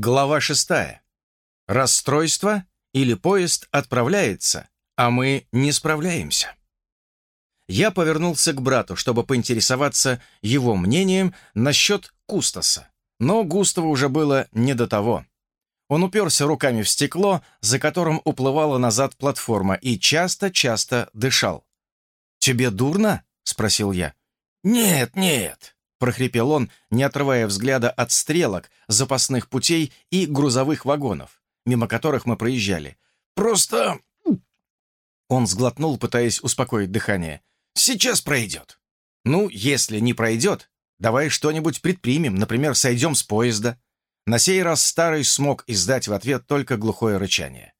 Глава шестая. Расстройство или поезд отправляется, а мы не справляемся. Я повернулся к брату, чтобы поинтересоваться его мнением насчет Кустаса, но Густаву уже было не до того. Он уперся руками в стекло, за которым уплывала назад платформа, и часто-часто дышал. «Тебе дурно?» — спросил я. «Нет, нет», — прохрипел он, не отрывая взгляда от стрелок, запасных путей и грузовых вагонов, мимо которых мы проезжали. «Просто...» Он сглотнул, пытаясь успокоить дыхание. «Сейчас пройдет». «Ну, если не пройдет, давай что-нибудь предпримем, например, сойдем с поезда». На сей раз старый смог издать в ответ только глухое рычание.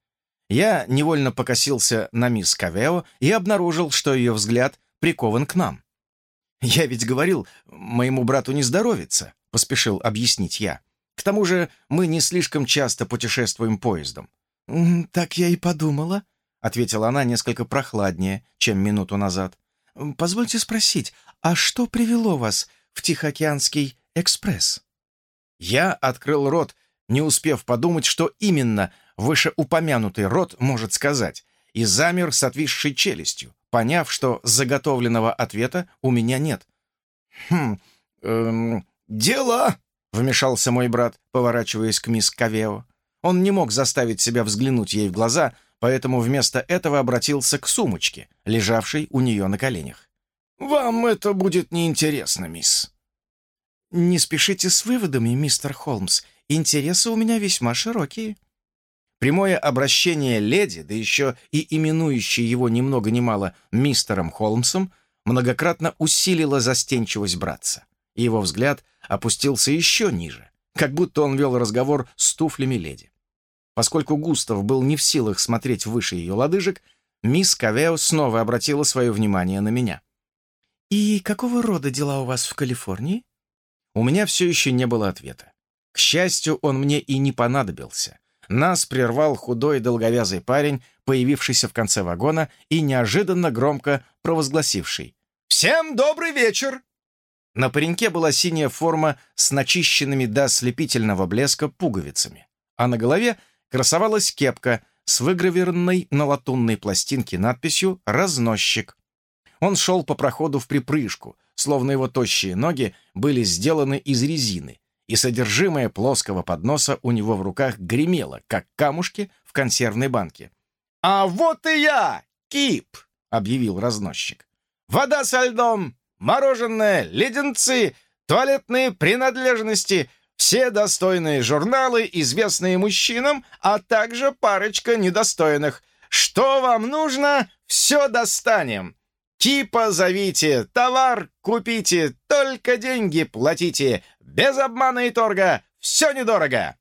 Я невольно покосился на мисс Кавео и обнаружил, что ее взгляд прикован к нам. «Я ведь говорил, моему брату не здоровится», — поспешил объяснить я. «К тому же мы не слишком часто путешествуем поездом». «Так я и подумала», — ответила она несколько прохладнее, чем минуту назад. «Позвольте спросить, а что привело вас в Тихоокеанский экспресс?» Я открыл рот, не успев подумать, что именно вышеупомянутый рот может сказать, и замер с отвисшей челюстью поняв, что заготовленного ответа у меня нет. «Хм, эм, дела!» — вмешался мой брат, поворачиваясь к мисс Кавео. Он не мог заставить себя взглянуть ей в глаза, поэтому вместо этого обратился к сумочке, лежавшей у нее на коленях. «Вам это будет неинтересно, мисс». «Не спешите с выводами, мистер Холмс. Интересы у меня весьма широкие». Прямое обращение леди, да еще и именующее его ни много ни мало мистером Холмсом, многократно усилило застенчивость братца. И его взгляд опустился еще ниже, как будто он вел разговор с туфлями леди. Поскольку Густав был не в силах смотреть выше ее лодыжек, мисс Кавео снова обратила свое внимание на меня. «И какого рода дела у вас в Калифорнии?» У меня все еще не было ответа. К счастью, он мне и не понадобился. Нас прервал худой долговязый парень, появившийся в конце вагона и неожиданно громко провозгласивший. «Всем добрый вечер!» На пареньке была синяя форма с начищенными до ослепительного блеска пуговицами, а на голове красовалась кепка с выгравированной на латунной пластинке надписью «Разносчик». Он шел по проходу в припрыжку, словно его тощие ноги были сделаны из резины, и содержимое плоского подноса у него в руках гремело, как камушки в консервной банке. «А вот и я, Кип!» — объявил разносчик. «Вода со льдом, мороженое, леденцы, туалетные принадлежности, все достойные журналы, известные мужчинам, а также парочка недостойных. Что вам нужно, все достанем. Типа зовите, товар купите, только деньги платите. Без обмана и торга, все недорого!»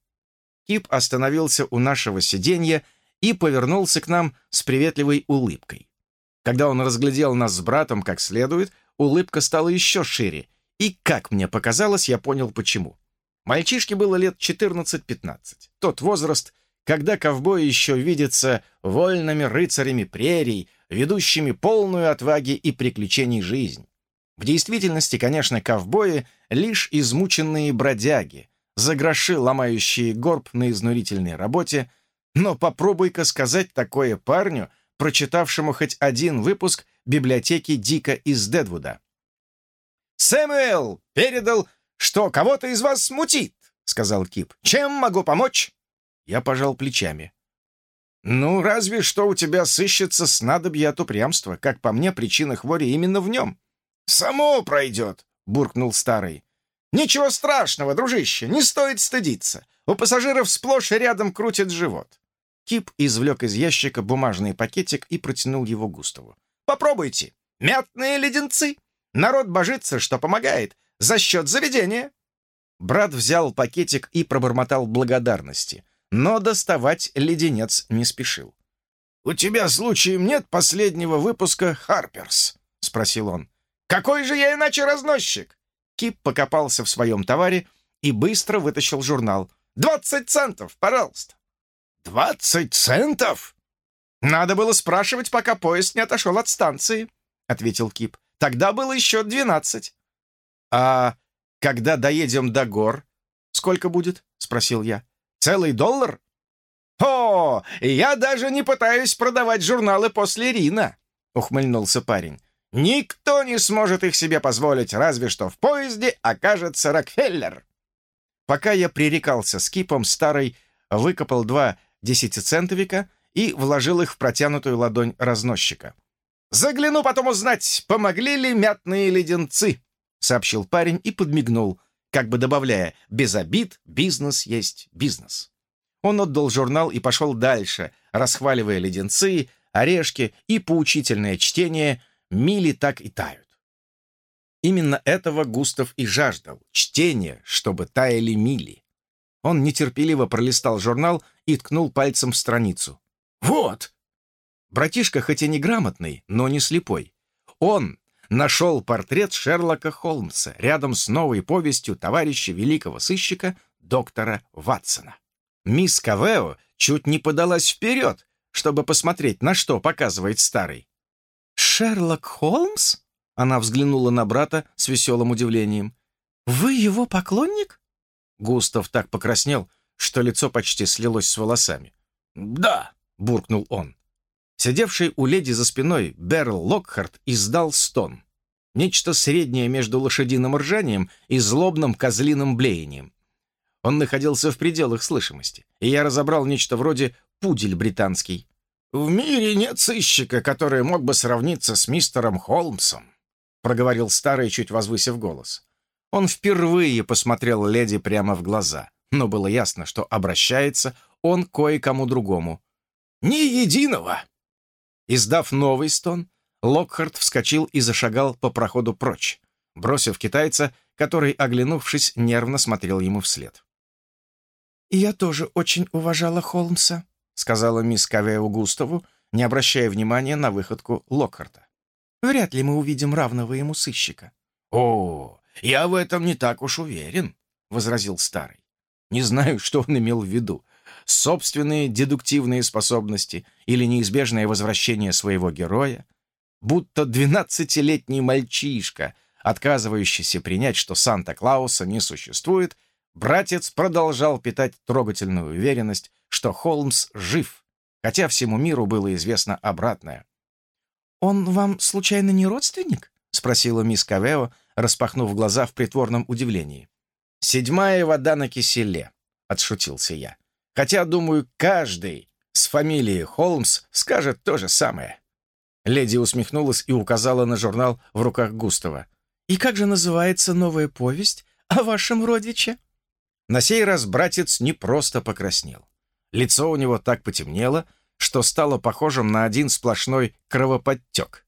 Кип остановился у нашего сиденья и повернулся к нам с приветливой улыбкой. Когда он разглядел нас с братом как следует, улыбка стала еще шире, и, как мне показалось, я понял почему. Мальчишке было лет 14-15. Тот возраст, когда ковбои еще видятся вольными рыцарями прерий, ведущими полную отваги и приключений жизнь. В действительности, конечно, ковбои — лишь измученные бродяги, за гроши ломающие горб на изнурительной работе, но попробуй-ка сказать такое парню, прочитавшему хоть один выпуск библиотеки Дика из Дедвуда. «Сэмюэл передал, что кого-то из вас смутит», — сказал Кип. «Чем могу помочь?» Я пожал плечами. «Ну, разве что у тебя сыщется снадобье от упрямства. Как по мне, причина хвори именно в нем». «Само пройдет», — буркнул старый. «Ничего страшного, дружище, не стоит стыдиться. У пассажиров сплошь и рядом крутит живот». Кип извлек из ящика бумажный пакетик и протянул его Густаву. «Попробуйте. Мятные леденцы. Народ божится, что помогает. За счет заведения». Брат взял пакетик и пробормотал благодарности, но доставать леденец не спешил. «У тебя случаем нет последнего выпуска «Харперс»?» — спросил он. «Какой же я иначе разносчик?» Кип покопался в своем товаре и быстро вытащил журнал. «Двадцать центов, пожалуйста!» «Двадцать центов?» «Надо было спрашивать, пока поезд не отошел от станции», — ответил Кип. «Тогда было еще двенадцать». «А когда доедем до гор, сколько будет?» — спросил я. Целый доллар? О, я даже не пытаюсь продавать журналы после Рина, ухмыльнулся парень. Никто не сможет их себе позволить, разве что в поезде окажется Рокфеллер. Пока я пререкался с кипом, старый выкопал два десятицентовика и вложил их в протянутую ладонь разносчика. «Загляну потом узнать, помогли ли мятные леденцы», — сообщил парень и подмигнул, как бы добавляя «без обид, бизнес есть бизнес». Он отдал журнал и пошел дальше, расхваливая леденцы, орешки и поучительное чтение «Мили так и тают». Именно этого Густав и жаждал — чтение, чтобы таяли мили. Он нетерпеливо пролистал журнал и ткнул пальцем в страницу. «Вот!» Братишка хоть и неграмотный, но не слепой. Он нашел портрет Шерлока Холмса рядом с новой повестью товарища великого сыщика доктора Ватсона. Мисс Кавео чуть не подалась вперед, чтобы посмотреть, на что показывает старый. «Шерлок Холмс?» Она взглянула на брата с веселым удивлением. «Вы его поклонник?» Густав так покраснел, что лицо почти слилось с волосами. «Да», — буркнул он. Сидевший у леди за спиной Берл Локхарт издал стон. Нечто среднее между лошадиным ржанием и злобным козлиным блеянием. Он находился в пределах слышимости, и я разобрал нечто вроде «пудель британский». «В мире нет сыщика, который мог бы сравниться с мистером Холмсом», проговорил старый, чуть возвысив голос. Он впервые посмотрел леди прямо в глаза, но было ясно, что обращается он кое-кому другому. «Ни единого!» Издав новый стон, Локхард вскочил и зашагал по проходу прочь, бросив китайца, который, оглянувшись, нервно смотрел ему вслед. «Я тоже очень уважала Холмса», — сказала мисс Кавео Густаву, не обращая внимания на выходку Локхарта. «Вряд ли мы увидим равного ему сыщика». «О, я в этом не так уж уверен», — возразил старый. Не знаю, что он имел в виду, собственные дедуктивные способности или неизбежное возвращение своего героя, будто двенадцатилетний мальчишка, отказывающийся принять, что Санта-Клауса не существует, братец продолжал питать трогательную уверенность, что Холмс жив, хотя всему миру было известно обратное. «Он вам, случайно, не родственник?» — спросила мисс Кавео, распахнув глаза в притворном удивлении. «Седьмая вода на киселе», — отшутился я. Хотя, думаю, каждый с фамилией Холмс скажет то же самое». Леди усмехнулась и указала на журнал в руках Густава. «И как же называется новая повесть о вашем родиче?» На сей раз братец не просто покраснел. Лицо у него так потемнело, что стало похожим на один сплошной кровоподтек.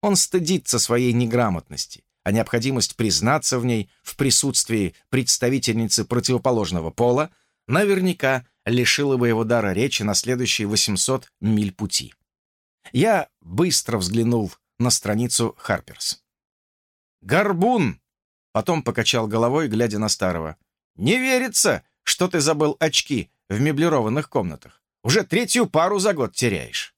Он стыдится своей неграмотности, а необходимость признаться в ней в присутствии представительницы противоположного пола наверняка лишила бы его дара речи на следующие 800 миль пути. Я быстро взглянул на страницу Харперс. «Горбун!» Потом покачал головой, глядя на старого. «Не верится, что ты забыл очки в меблированных комнатах. Уже третью пару за год теряешь».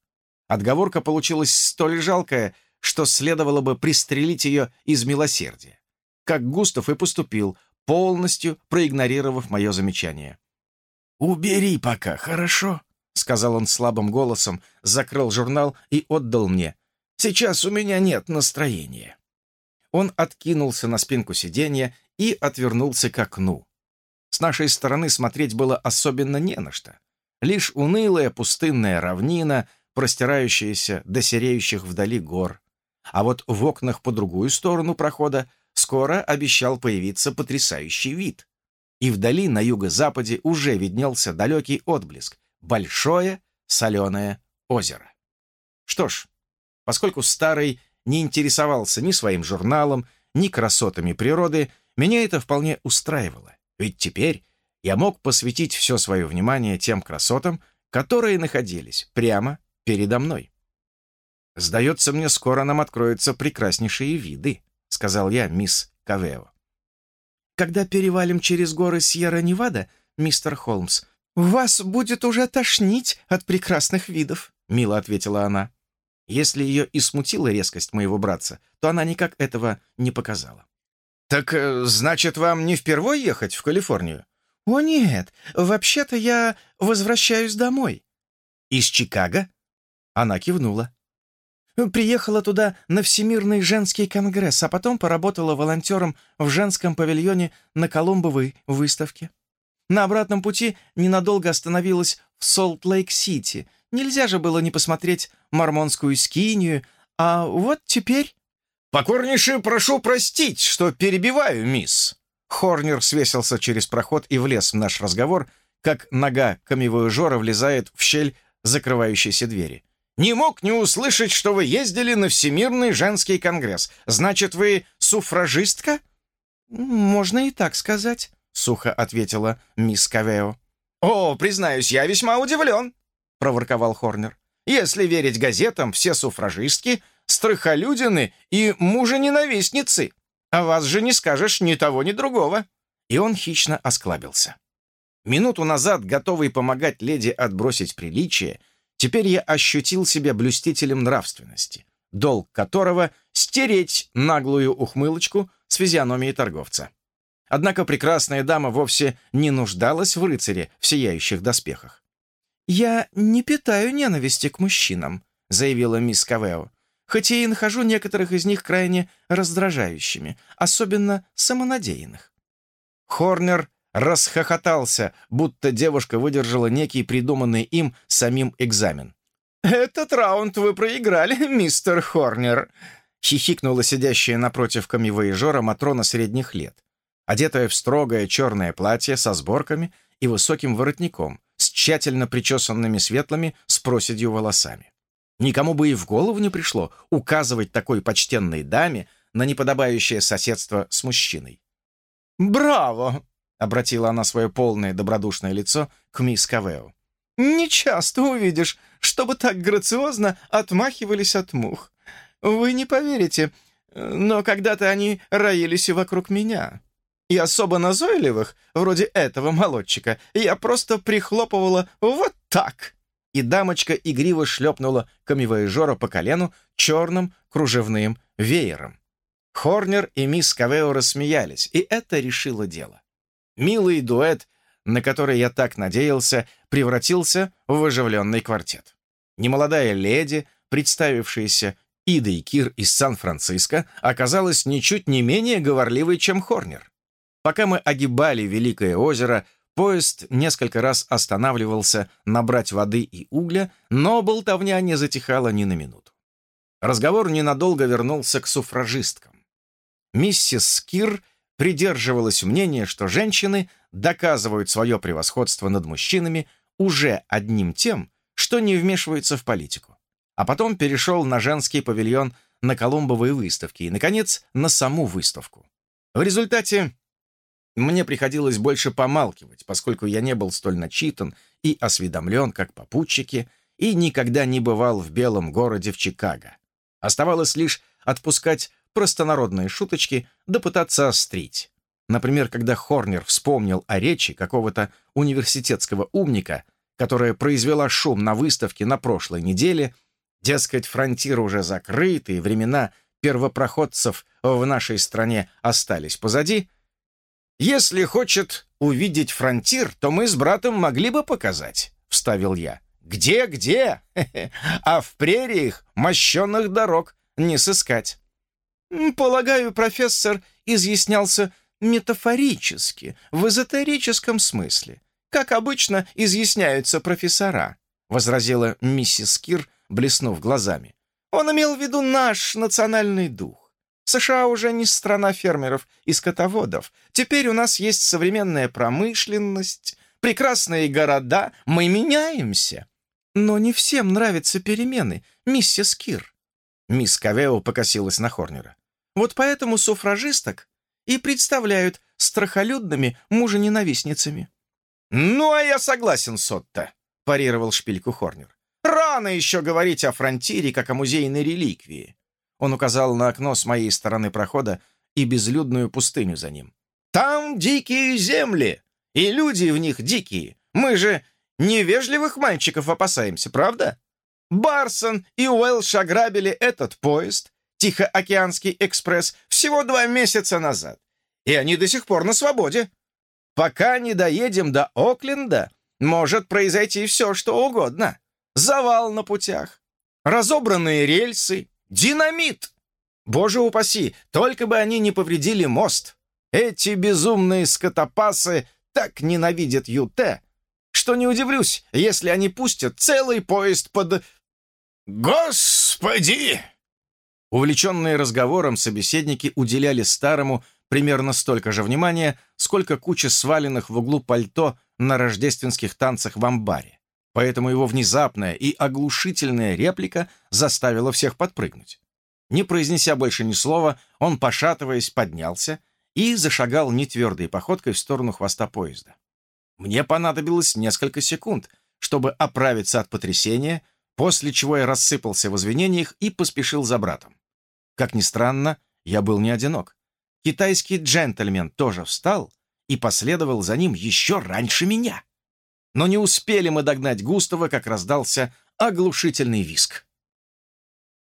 Отговорка получилась столь жалкая, что следовало бы пристрелить ее из милосердия. Как Густав и поступил, полностью проигнорировав мое замечание. «Убери пока, хорошо?» — сказал он слабым голосом, закрыл журнал и отдал мне. «Сейчас у меня нет настроения». Он откинулся на спинку сиденья и отвернулся к окну. С нашей стороны смотреть было особенно не на что. Лишь унылая пустынная равнина, простирающаяся до сереющих вдали гор. А вот в окнах по другую сторону прохода скоро обещал появиться потрясающий вид и вдали на юго-западе уже виднелся далекий отблеск — большое соленое озеро. Что ж, поскольку старый не интересовался ни своим журналом, ни красотами природы, меня это вполне устраивало, ведь теперь я мог посвятить все свое внимание тем красотам, которые находились прямо передо мной. «Сдается мне, скоро нам откроются прекраснейшие виды», — сказал я мисс Кавео. Когда перевалим через горы Сьерра-Невада, мистер Холмс, вас будет уже тошнить от прекрасных видов», — мило ответила она. Если ее и смутила резкость моего братца, то она никак этого не показала. «Так, э, значит, вам не впервой ехать в Калифорнию?» «О нет, вообще-то я возвращаюсь домой». «Из Чикаго?» Она кивнула. Приехала туда на Всемирный женский конгресс, а потом поработала волонтером в женском павильоне на Колумбовой выставке. На обратном пути ненадолго остановилась в Солт-Лейк-Сити. Нельзя же было не посмотреть мормонскую скинию, а вот теперь... «Покорнейше прошу простить, что перебиваю, мисс!» Хорнер свесился через проход и влез в наш разговор, как нога камевояжора влезает в щель закрывающейся двери. Не мог не услышать, что вы ездили на Всемирный женский конгресс. Значит, вы суфражистка?» «Можно и так сказать», — сухо ответила мисс Кавео. «О, признаюсь, я весьма удивлен», — проворковал Хорнер. «Если верить газетам, все суфражистки — страхолюдины и мужа-ненавистницы. А вас же не скажешь ни того, ни другого». И он хищно осклабился. Минуту назад, готовый помогать леди отбросить приличие, — Теперь я ощутил себя блюстителем нравственности, долг которого — стереть наглую ухмылочку с физиономией торговца. Однако прекрасная дама вовсе не нуждалась в рыцаре в сияющих доспехах. «Я не питаю ненависти к мужчинам», — заявила мисс Кавео, «хотя и нахожу некоторых из них крайне раздражающими, особенно самонадеянных». Хорнер расхохотался, будто девушка выдержала некий придуманный им самим экзамен. «Этот раунд вы проиграли, мистер Хорнер», — хихикнула сидящая напротив камевоежора Матрона средних лет, одетая в строгое черное платье со сборками и высоким воротником, с тщательно причесанными светлыми с проседью волосами. Никому бы и в голову не пришло указывать такой почтенной даме на неподобающее соседство с мужчиной. «Браво!» — обратила она свое полное добродушное лицо к мисс Кавео. «Не часто увидишь, чтобы так грациозно отмахивались от мух. Вы не поверите, но когда-то они роились и вокруг меня. И особо назойливых, вроде этого молодчика, я просто прихлопывала вот так». И дамочка игриво шлепнула камевоежора по колену черным кружевным веером. Хорнер и мисс Кавео рассмеялись, и это решило дело. Милый дуэт, на который я так надеялся, превратился в оживленный квартет. Немолодая леди, представившаяся Идой Кир из Сан-Франциско, оказалась ничуть не менее говорливой, чем Хорнер. Пока мы огибали Великое озеро, поезд несколько раз останавливался набрать воды и угля, но болтовня не затихала ни на минуту. Разговор ненадолго вернулся к суфражисткам. Миссис Кир — придерживалась мнения, что женщины доказывают свое превосходство над мужчинами уже одним тем, что не вмешиваются в политику. А потом перешел на женский павильон на Колумбовой выставке и, наконец, на саму выставку. В результате мне приходилось больше помалкивать, поскольку я не был столь начитан и осведомлен, как попутчики, и никогда не бывал в белом городе в Чикаго. Оставалось лишь отпускать простонародные шуточки да пытаться острить. Например, когда Хорнер вспомнил о речи какого-то университетского умника, которая произвела шум на выставке на прошлой неделе, дескать, фронтир уже закрыт, и времена первопроходцев в нашей стране остались позади, «Если хочет увидеть фронтир, то мы с братом могли бы показать», — вставил я. «Где-где? А в прериях мощенных дорог не сыскать». «Полагаю, профессор изъяснялся метафорически, в эзотерическом смысле, как обычно изъясняются профессора», — возразила миссис Кир, блеснув глазами. «Он имел в виду наш национальный дух. США уже не страна фермеров и скотоводов. Теперь у нас есть современная промышленность, прекрасные города, мы меняемся. Но не всем нравятся перемены, миссис Кир. Мисс Кавео покосилась на Хорнера. «Вот поэтому суфражисток и представляют страхолюдными мужененавистницами». «Ну, а я согласен, Сотто», — парировал шпильку Хорнер. «Рано еще говорить о фронтире, как о музейной реликвии». Он указал на окно с моей стороны прохода и безлюдную пустыню за ним. «Там дикие земли, и люди в них дикие. Мы же невежливых мальчиков опасаемся, правда?» Барсон и Уэлш ограбили этот поезд, Тихоокеанский экспресс, всего два месяца назад. И они до сих пор на свободе. Пока не доедем до Окленда, может произойти все, что угодно. Завал на путях, разобранные рельсы, динамит. Боже упаси, только бы они не повредили мост. Эти безумные скотопасы так ненавидят ЮТ, что не удивлюсь, если они пустят целый поезд под... «Господи!» Увлеченные разговором собеседники уделяли старому примерно столько же внимания, сколько куча сваленных в углу пальто на рождественских танцах в амбаре. Поэтому его внезапная и оглушительная реплика заставила всех подпрыгнуть. Не произнеся больше ни слова, он, пошатываясь, поднялся и зашагал нетвердой походкой в сторону хвоста поезда. Мне понадобилось несколько секунд, чтобы оправиться от потрясения, после чего я рассыпался в извинениях и поспешил за братом. Как ни странно, я был не одинок. Китайский джентльмен тоже встал и последовал за ним еще раньше меня. Но не успели мы догнать Густава, как раздался оглушительный виск.